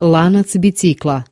Lanac bicikla.